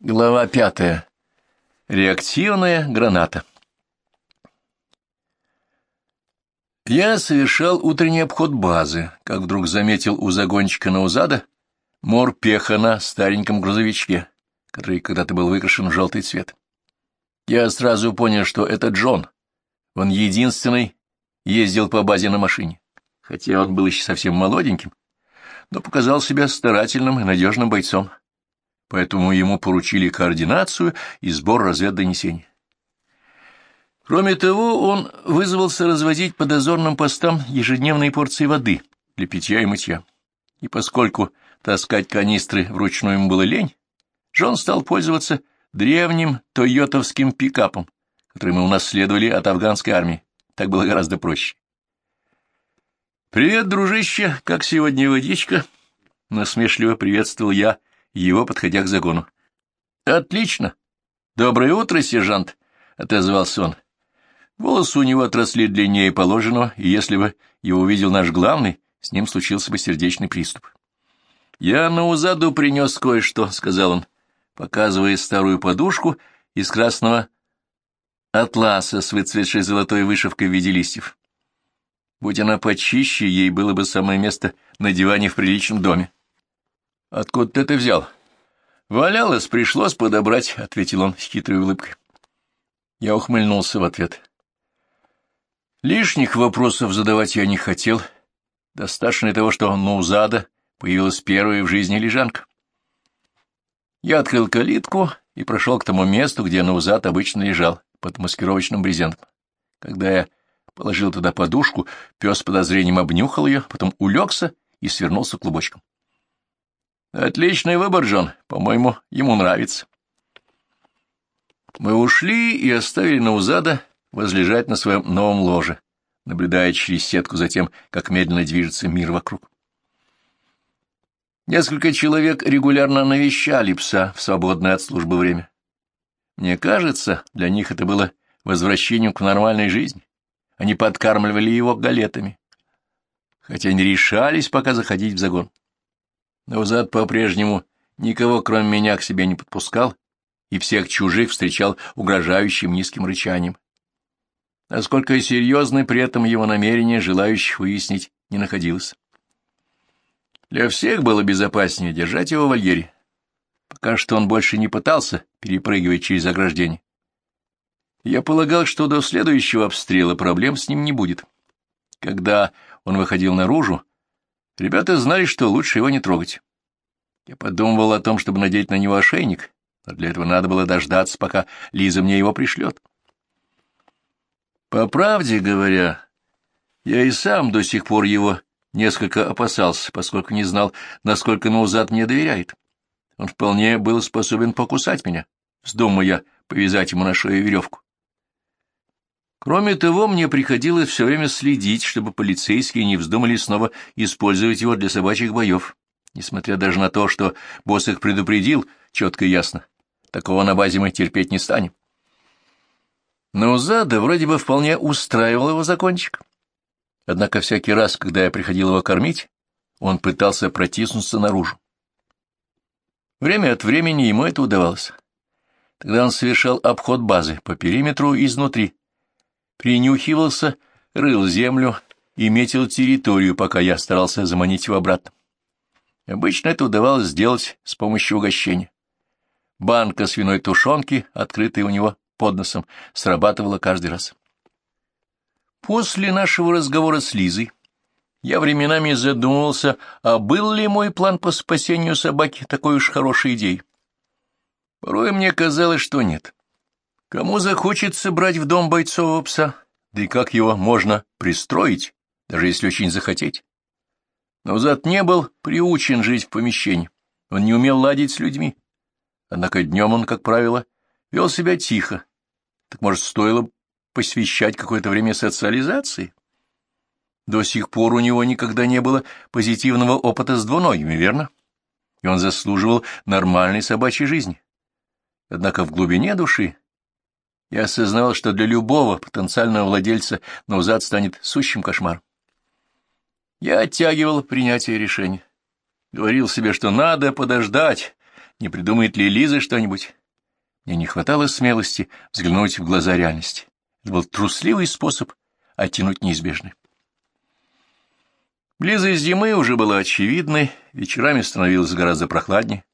Глава пятая. Реактивная граната. Я совершал утренний обход базы, как вдруг заметил у загончика Наузада морпеха на стареньком грузовичке, который когда-то был выкрашен в желтый цвет. Я сразу понял, что это Джон. Он единственный ездил по базе на машине, хотя он был еще совсем молоденьким, но показал себя старательным и надежным бойцом поэтому ему поручили координацию и сбор разведдонесений. Кроме того, он вызвался развозить по дозорным постам ежедневные порции воды для питья и мытья. И поскольку таскать канистры вручную ему было лень, Джон стал пользоваться древним тойотовским пикапом, который мы унаследовали от афганской армии. Так было гораздо проще. «Привет, дружище! Как сегодня водичка?» Насмешливо приветствовал я его, подходя к загону. — Отлично. Доброе утро, сержант, — отозвался он. Волосы у него отросли длиннее положенного, и если бы его увидел наш главный, с ним случился бы сердечный приступ. — Я на узаду принес кое-что, — сказал он, показывая старую подушку из красного атласа с выцветшей золотой вышивкой в виде листьев. Будь она почище, ей было бы самое место на диване в приличном доме. Откуда ты это взял? Валялось, пришлось подобрать, — ответил он с хитрой улыбкой. Я ухмыльнулся в ответ. Лишних вопросов задавать я не хотел. Достаточно того, что Наузада появилась первая в жизни лежанка. Я открыл калитку и прошел к тому месту, где Наузад обычно лежал, под маскировочным брезентом. Когда я положил туда подушку, пес с подозрением обнюхал ее, потом улегся и свернулся клубочком. Отличный выбор, Джон. По-моему, ему нравится. Мы ушли и оставили Наузада возлежать на своем новом ложе, наблюдая через сетку за тем, как медленно движется мир вокруг. Несколько человек регулярно навещали пса в свободное от службы время. Мне кажется, для них это было возвращением к нормальной жизни. Они подкармливали его галетами, хотя не решались пока заходить в загон. Наузад по-прежнему никого, кроме меня, к себе не подпускал и всех чужих встречал угрожающим низким рычанием. Насколько серьезны при этом его намерения, желающих выяснить, не находилось. Для всех было безопаснее держать его в вольере. Пока что он больше не пытался перепрыгивать через ограждение. Я полагал, что до следующего обстрела проблем с ним не будет. Когда он выходил наружу, Ребята знали, что лучше его не трогать. Я подумывал о том, чтобы надеть на него ошейник, но для этого надо было дождаться, пока Лиза мне его пришлет. По правде говоря, я и сам до сих пор его несколько опасался, поскольку не знал, насколько Наузад мне доверяет. Он вполне был способен покусать меня, вздумая повязать ему на шею веревку. Кроме того, мне приходилось все время следить, чтобы полицейские не вздумали снова использовать его для собачьих боев, несмотря даже на то, что босс их предупредил четко и ясно. Такого на базе мы терпеть не станем. Но Зада вроде бы вполне устраивал его закончик. Однако всякий раз, когда я приходил его кормить, он пытался протиснуться наружу. Время от времени ему это удавалось. Тогда он совершал обход базы по периметру изнутри, принюхивался, рыл землю и метил территорию, пока я старался заманить его обратно. Обычно это удавалось сделать с помощью угощения. Банка свиной тушенки, открытая у него под носом, срабатывала каждый раз. После нашего разговора с Лизой я временами задумывался, а был ли мой план по спасению собаки такой уж хорошей идеей. Порой мне казалось, что нет. Кому захочется брать в дом бойцового пса, да и как его можно пристроить, даже если очень захотеть? Но зад не был приучен жить в помещении, он не умел ладить с людьми. Однако днем он, как правило, вел себя тихо. Так, может, стоило посвящать какое-то время социализации? До сих пор у него никогда не было позитивного опыта с двуногими, верно? И он заслуживал нормальной собачьей жизни. Однако в глубине души я осознавал, что для любого потенциального владельца Наузад станет сущим кошмаром. Я оттягивал принятие решения. Говорил себе, что надо подождать, не придумает ли Лиза что-нибудь. Мне не хватало смелости взглянуть в глаза реальности. Это был трусливый способ оттянуть неизбежное. Близость зимы уже была очевидной, вечерами становилось гораздо прохладнее,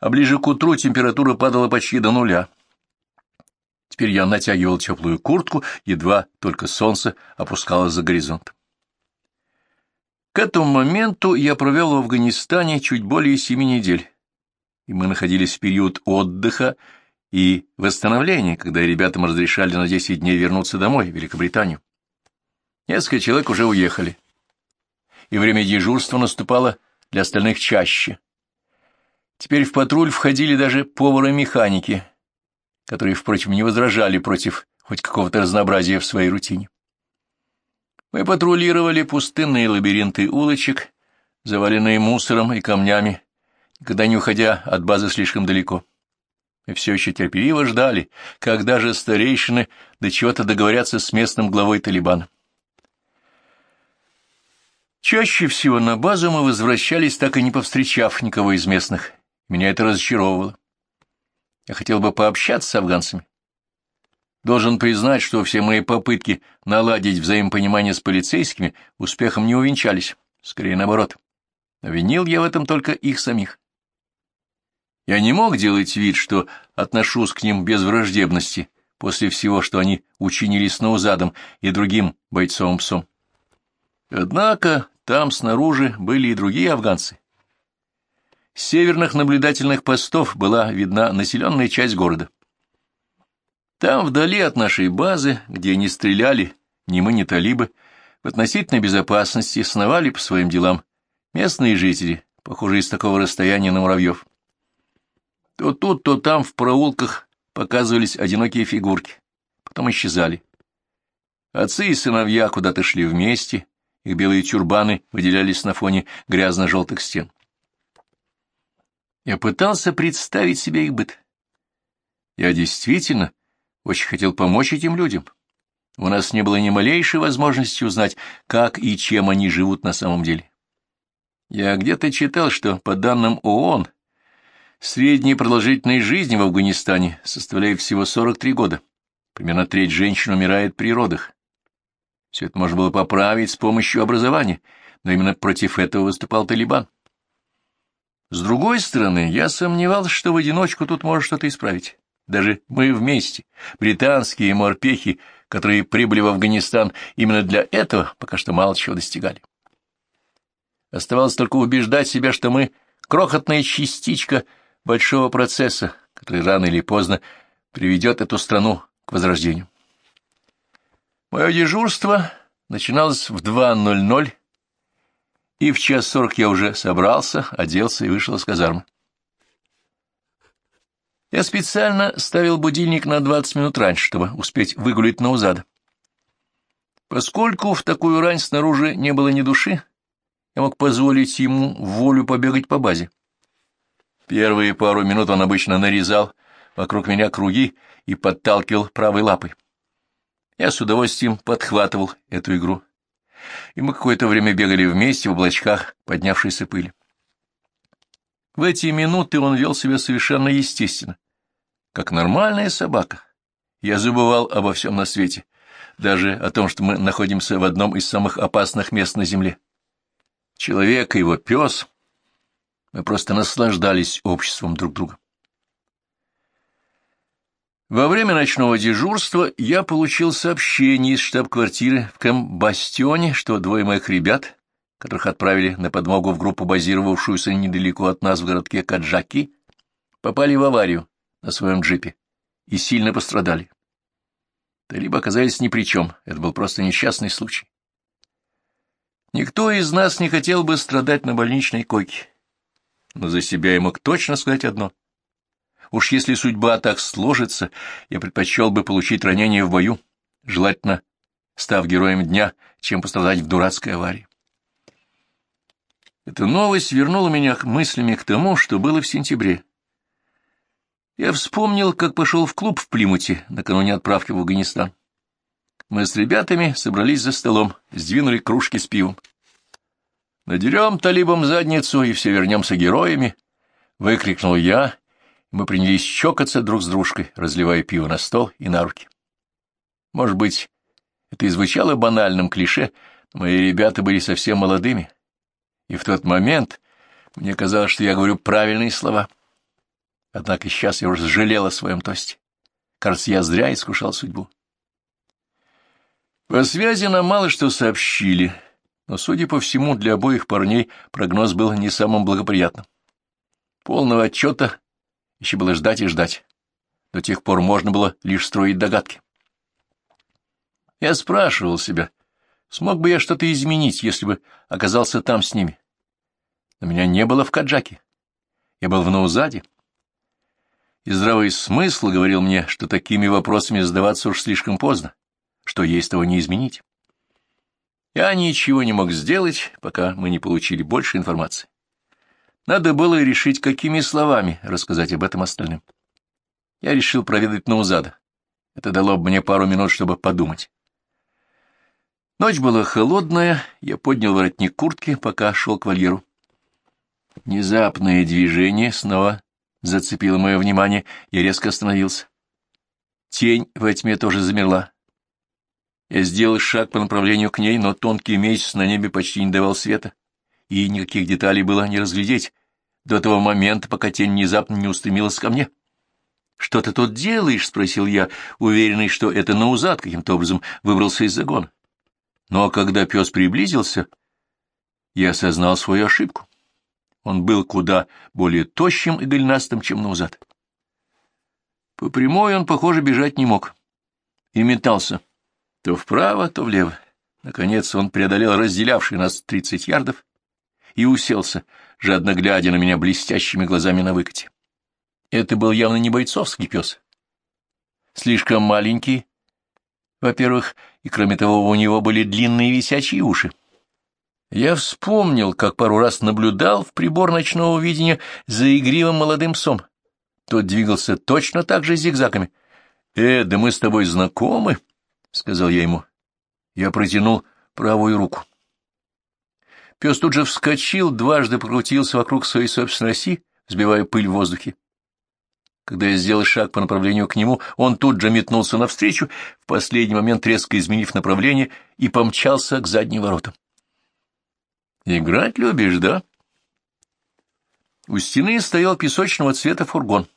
а ближе к утру температура падала почти до нуля. Теперь я натягивал теплую куртку, едва только солнце опускалось за горизонт. К этому моменту я провел в Афганистане чуть более семи недель, и мы находились в период отдыха и восстановления, когда ребятам разрешали на десять дней вернуться домой, в Великобританию. Несколько человек уже уехали, и время дежурства наступало для остальных чаще. Теперь в патруль входили даже повары-механики, которые, впрочем, не возражали против хоть какого-то разнообразия в своей рутине. Мы патрулировали пустынные лабиринты улочек, заваленные мусором и камнями, никогда не уходя от базы слишком далеко. Мы все еще терпеливо ждали, когда же старейшины до чего-то договорятся с местным главой Талибана. Чаще всего на базу мы возвращались, так и не повстречав никого из местных. Меня это разочаровывало. Я хотел бы пообщаться с афганцами, Должен признать, что все мои попытки наладить взаимопонимание с полицейскими успехом не увенчались, скорее наоборот. Винил я в этом только их самих. Я не мог делать вид, что отношусь к ним без враждебности после всего, что они учинили с Наузадом и другим бойцовым псом. Однако там снаружи были и другие афганцы. С северных наблюдательных постов была видна населенная часть города. Там, вдали от нашей базы, где не стреляли ни мы, ни талибы, в относительной безопасности сновали по своим делам местные жители, похожие из такого расстояния на муравьев. То тут, то там в проулках показывались одинокие фигурки, потом исчезали. Отцы и сыновья куда-то шли вместе, их белые тюрбаны выделялись на фоне грязно-желтых стен. Я пытался представить себе их быт. Я действительно очень хотел помочь этим людям. У нас не было ни малейшей возможности узнать, как и чем они живут на самом деле. Я где-то читал, что, по данным ООН, средняя продолжительность жизни в Афганистане составляет всего 43 года. Примерно треть женщин умирает при родах. Все это можно было поправить с помощью образования, но именно против этого выступал Талибан. С другой стороны, я сомневался, что в одиночку тут можно что-то исправить. Даже мы вместе, британские морпехи, которые прибыли в Афганистан именно для этого, пока что мало чего достигали. Оставалось только убеждать себя, что мы крохотная частичка большого процесса, который рано или поздно приведет эту страну к возрождению. Мое дежурство начиналось в 2.00, и в час сорок я уже собрался, оделся и вышел из казармы. Я специально ставил будильник на 20 минут раньше, чтобы успеть выгулить на узада. Поскольку в такую рань снаружи не было ни души, я мог позволить ему волю побегать по базе. Первые пару минут он обычно нарезал вокруг меня круги и подталкивал правой лапой. Я с удовольствием подхватывал эту игру, и мы какое-то время бегали вместе в облачках поднявшейся пыли. В эти минуты он вел себя совершенно естественно, как нормальная собака. Я забывал обо всем на свете, даже о том, что мы находимся в одном из самых опасных мест на Земле. Человек и его пес, мы просто наслаждались обществом друг друга. Во время ночного дежурства я получил сообщение из штаб-квартиры в Кэмбастионе, что двое моих ребят которых отправили на подмогу в группу, базировавшуюся недалеко от нас в городке Каджаки, попали в аварию на своем джипе и сильно пострадали. Талибы оказались ни при чем, это был просто несчастный случай. Никто из нас не хотел бы страдать на больничной койке, но за себя я мог точно сказать одно. Уж если судьба так сложится, я предпочел бы получить ранение в бою, желательно став героем дня, чем пострадать в дурацкой аварии. Эта новость вернула меня мыслями к тому, что было в сентябре. Я вспомнил, как пошел в клуб в Плимуте накануне отправки в Афганистан. Мы с ребятами собрались за столом, сдвинули кружки с пивом. Надерем талибам задницу, и все вернемся героями, — выкрикнул я, мы принялись чокаться друг с дружкой, разливая пиво на стол и на руки. Может быть, это и звучало банальным клише, но мои ребята были совсем молодыми, и в тот момент мне казалось, что я говорю правильные слова. Однако сейчас я уже жалел о своем тосте. Кажется, я зря искушал судьбу. По связи нам мало что сообщили, но, судя по всему, для обоих парней прогноз был не самым благоприятным. Полного отчета еще было ждать и ждать. До тех пор можно было лишь строить догадки. Я спрашивал себя, смог бы я что-то изменить, если бы оказался там с ними. Но меня не было в Каджаке. Я был в Наузаде. И здравый смысл говорил мне, что такими вопросами задаваться уж слишком поздно, что есть того не изменить. Я ничего не мог сделать, пока мы не получили больше информации. Надо было решить, какими словами рассказать об этом остальным. Я решил проведать Наузада. Это дало бы мне пару минут, чтобы подумать. Ночь была холодная, я поднял воротник куртки, пока шел к вольеру. Внезапное движение снова зацепило мое внимание, я резко остановился. Тень во тьме тоже замерла. Я сделал шаг по направлению к ней, но тонкий месяц на небе почти не давал света, и никаких деталей было не разглядеть до того момента, пока тень внезапно не устремилась ко мне. «Что ты тут делаешь?» — спросил я, уверенный, что это Наузад каким-то образом выбрался из загона. Но когда пес приблизился, я осознал свою ошибку. Он был куда более тощим и голенастым, чем Наузад. По прямой он, похоже, бежать не мог. И метался то вправо, то влево. Наконец он преодолел разделявший нас тридцать ярдов и уселся, жадно глядя на меня блестящими глазами на выкате. Это был явно не бойцовский пес. Слишком маленький, во-первых, и кроме того у него были длинные висячие уши. Я вспомнил, как пару раз наблюдал в прибор ночного видения за игривым молодым псом. Тот двигался точно так же зигзагами. «Э, да мы с тобой знакомы», — сказал я ему. Я протянул правую руку. Пес тут же вскочил, дважды прокрутился вокруг своей собственной оси, сбивая пыль в воздухе. Когда я сделал шаг по направлению к нему, он тут же метнулся навстречу, в последний момент резко изменив направление, и помчался к задним воротам. Играть любишь, да? У стены стоял песочного цвета фургон,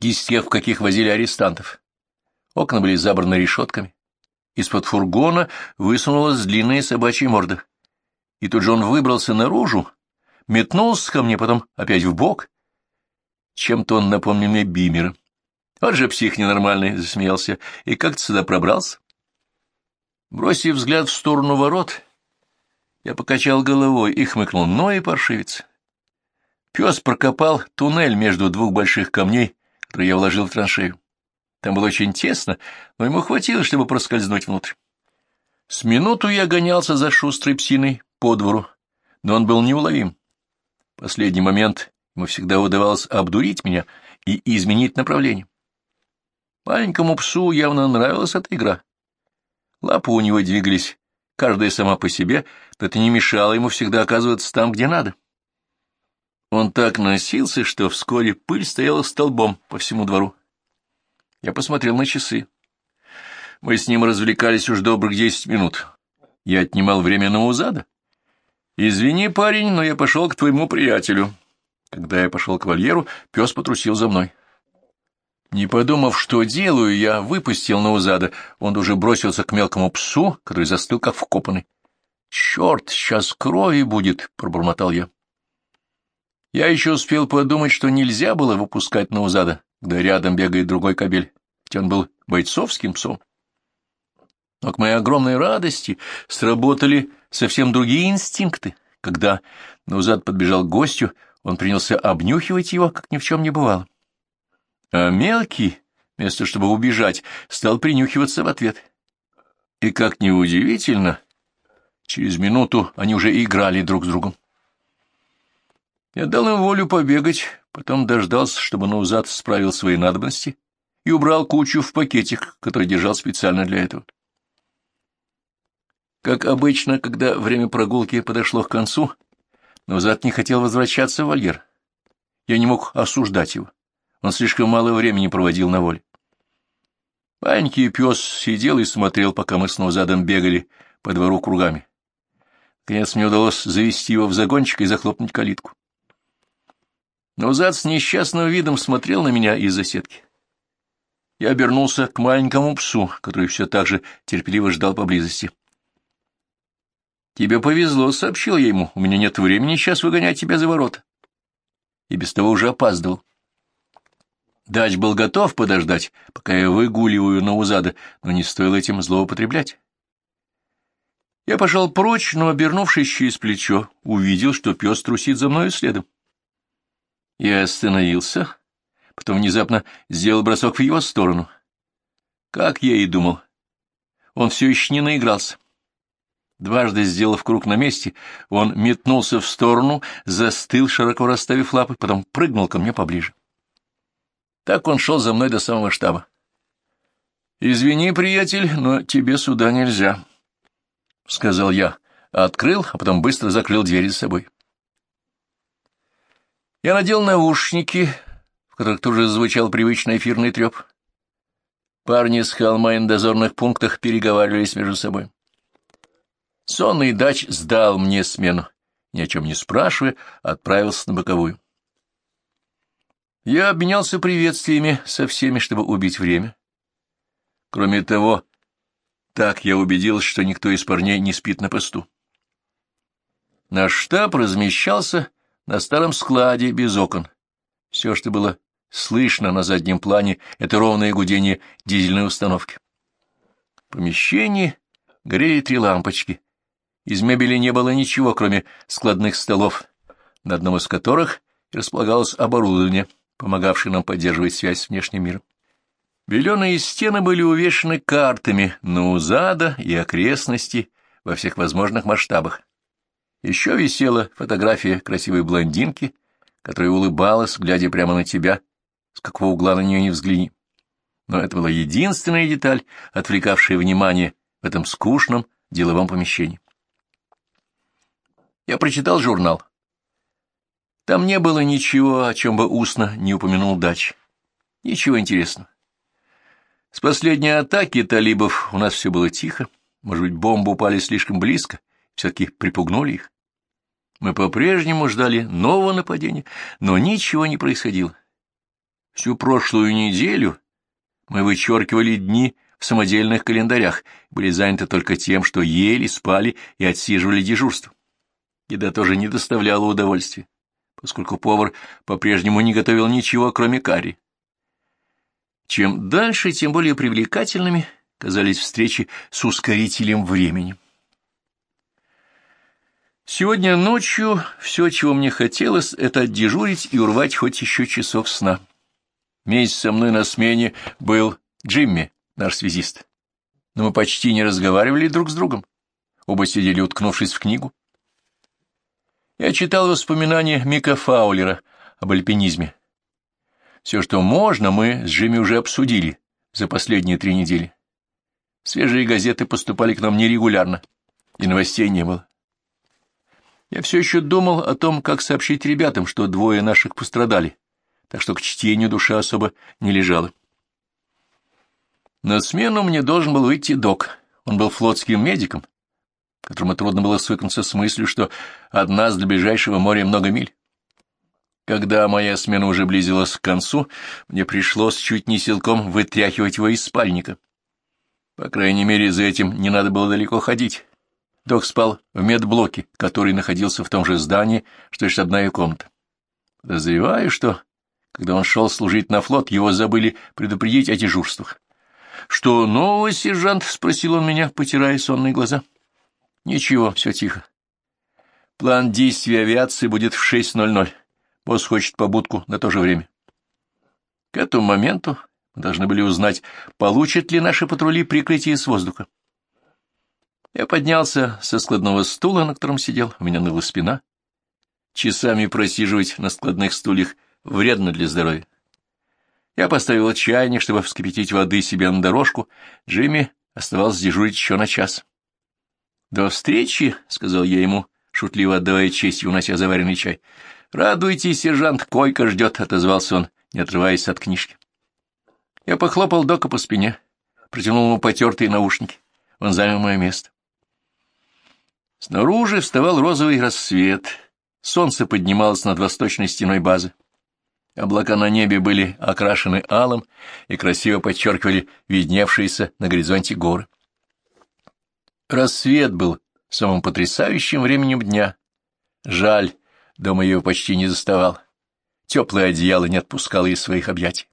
из тех, в каких возили арестантов. Окна были забраны решетками. Из-под фургона высунулась длинная собачья морда. И тут же он выбрался наружу, метнулся ко мне, потом опять в бок. Чем-то он напомнил мне Бимера. Вот же псих ненормальный, — засмеялся, — и как ты сюда пробрался? Бросив взгляд в сторону ворот, я покачал головой и хмыкнул. Ну и паршивец. Пес прокопал туннель между двух больших камней, которые я вложил в траншею. Там было очень тесно, но ему хватило, чтобы проскользнуть внутрь. С минуту я гонялся за шустрой псиной по двору, но он был неуловим. Последний момент ему всегда удавалось обдурить меня и изменить направление. Маленькому псу явно нравилась эта игра. Лапы у него двигались каждая сама по себе, но это не мешало ему всегда оказываться там, где надо. Он так носился, что вскоре пыль стояла столбом по всему двору. Я посмотрел на часы. Мы с ним развлекались уж добрых десять минут. Я отнимал время на узада. «Извини, парень, но я пошел к твоему приятелю». Когда я пошел к вольеру, пес потрусил за мной. Не подумав, что делаю, я выпустил Наузада. Он уже бросился к мелкому псу, который застыл как вкопанный. — Черт, сейчас крови будет, — пробормотал я. Я еще успел подумать, что нельзя было выпускать Наузада, когда рядом бегает другой кобель, ведь он был бойцовским псом. Но к моей огромной радости сработали совсем другие инстинкты. Когда Наузад подбежал к гостю, он принялся обнюхивать его, как ни в чем не бывало. А мелкий, вместо чтобы убежать, стал принюхиваться в ответ. И, как ни удивительно, через минуту они уже играли друг с другом. Я дал им волю побегать, потом дождался, чтобы Наузад справил свои надобности и убрал кучу в пакетик, который держал специально для этого. Как обычно, когда время прогулки подошло к концу, Наузад не хотел возвращаться в вольер Я не мог осуждать его. Он слишком мало времени проводил на воле. Маленький пес сидел и смотрел, пока мы снова задом бегали по двору кругами. Наконец мне удалось завести его в загончик и захлопнуть калитку. Но зад с несчастным видом смотрел на меня из-за сетки. Я обернулся к маленькому псу, который все так же терпеливо ждал поблизости. «Тебе повезло», — сообщил я ему. «У меня нет времени сейчас выгонять тебя за ворота». И без того уже опаздывал. Дач был готов подождать, пока я выгуливаю на узада, но не стоило этим злоупотреблять. Я пошел прочь, но, обернувшись через плечо, увидел, что пес трусит за мною следом. Я остановился, потом внезапно сделал бросок в его сторону. Как я и думал, он все еще не наигрался. Дважды сделав круг на месте, он метнулся в сторону, застыл, широко расставив лапы, потом прыгнул ко мне поближе. Так он шел за мной до самого штаба. «Извини, приятель, но тебе сюда нельзя», — сказал я. Открыл, а потом быстро закрыл дверь за собой. Я надел наушники, в которых тоже звучал привычный эфирный треп. Парни с холма и на дозорных пунктах переговаривались между собой. Сонный дач сдал мне смену, ни о чем не спрашивая, отправился на боковую. Я обменялся приветствиями со всеми, чтобы убить время. Кроме того, так я убедился, что никто из парней не спит на посту. Наш штаб размещался на старом складе без окон. Все, что было слышно на заднем плане, — это ровное гудение дизельной установки. В помещении горели три лампочки. Из мебели не было ничего, кроме складных столов, на одном из которых располагалось оборудование — помогавший нам поддерживать связь с внешним миром. Беленые стены были увешаны картами Наузада и окрестности во всех возможных масштабах. Еще висела фотография красивой блондинки, которая улыбалась, глядя прямо на тебя, с какого угла на нее не взгляни. Но это была единственная деталь, отвлекавшая внимание в этом скучном деловом помещении. Я прочитал журнал. Там не было ничего, о чем бы устно не упомянул Дач. Ничего интересного. С последней атаки талибов у нас все было тихо. Может быть, бомбы упали слишком близко, все-таки припугнули их. Мы по-прежнему ждали нового нападения, но ничего не происходило. Всю прошлую неделю мы вычеркивали дни в самодельных календарях, были заняты только тем, что ели, спали и отсиживали дежурство. Еда тоже не доставляла удовольствия поскольку повар по-прежнему не готовил ничего, кроме карри. Чем дальше, тем более привлекательными казались встречи с ускорителем времени. Сегодня ночью все, чего мне хотелось, это отдежурить и урвать хоть еще часок сна. Вместе со мной на смене был Джимми, наш связист. Но мы почти не разговаривали друг с другом. Оба сидели, уткнувшись в книгу. Я читал воспоминания Мика Фаулера об альпинизме. Все, что можно, мы с Джимми уже обсудили за последние три недели. Свежие газеты поступали к нам нерегулярно, и новостей не было. Я все еще думал о том, как сообщить ребятам, что двое наших пострадали, так что к чтению душа особо не лежала. На смену мне должен был выйти док. Он был флотским медиком, которому трудно было свыкнуться с мыслью, что от нас до ближайшего моря много миль. Когда моя смена уже близилась к концу, мне пришлось чуть не силком вытряхивать его из спальника. По крайней мере, за этим не надо было далеко ходить. Док спал в медблоке, который находился в том же здании, что и штабная комната. Подозреваю, что, когда он шел служить на флот, его забыли предупредить о дежурствах. — Что нового, сержант? — спросил он меня, потирая сонные глаза. — Ничего, все тихо. План действий авиации будет в 6.00. Босс хочет побудку на то же время. К этому моменту мы должны были узнать, получат ли наши патрули прикрытие с воздуха. Я поднялся со складного стула, на котором сидел, у меня ныла спина. Часами просиживать на складных стульях вредно для здоровья. Я поставил чайник, чтобы вскипятить воды себе на дорожку. Джимми оставался дежурить еще на час. — До встречи, — сказал я ему, шутливо отдавая честь и унося заваренный чай. — «Радуйтесь, сержант, койка ждет», — отозвался он, не отрываясь от книжки. Я похлопал Дока по спине, протянул ему потертые наушники. Он занял мое место. Снаружи вставал розовый рассвет. Солнце поднималось над восточной стеной базы. Облака на небе были окрашены алым и красиво подчеркивали видневшиеся на горизонте горы. Рассвет был самым потрясающим временем дня. Жаль, дома его почти не заставал. Теплое одеяло не отпускало из своих объятий.